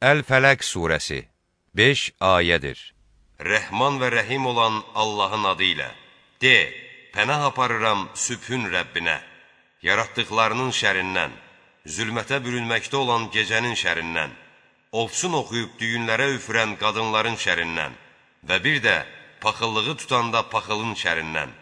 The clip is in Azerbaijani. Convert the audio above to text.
Əl-Fələq surəsi 5 ayədir. Rəhman və rəhim olan Allahın adı ilə. De, pənah aparıram sübhün Rəbbinə, yaratdıqlarının şərindən, zülmətə bürünməkdə olan gecənin şərindən, ovsun oxuyub düyünlərə üfürən qadınların şərindən və bir də paxıllığı tutanda paxılın şərindən.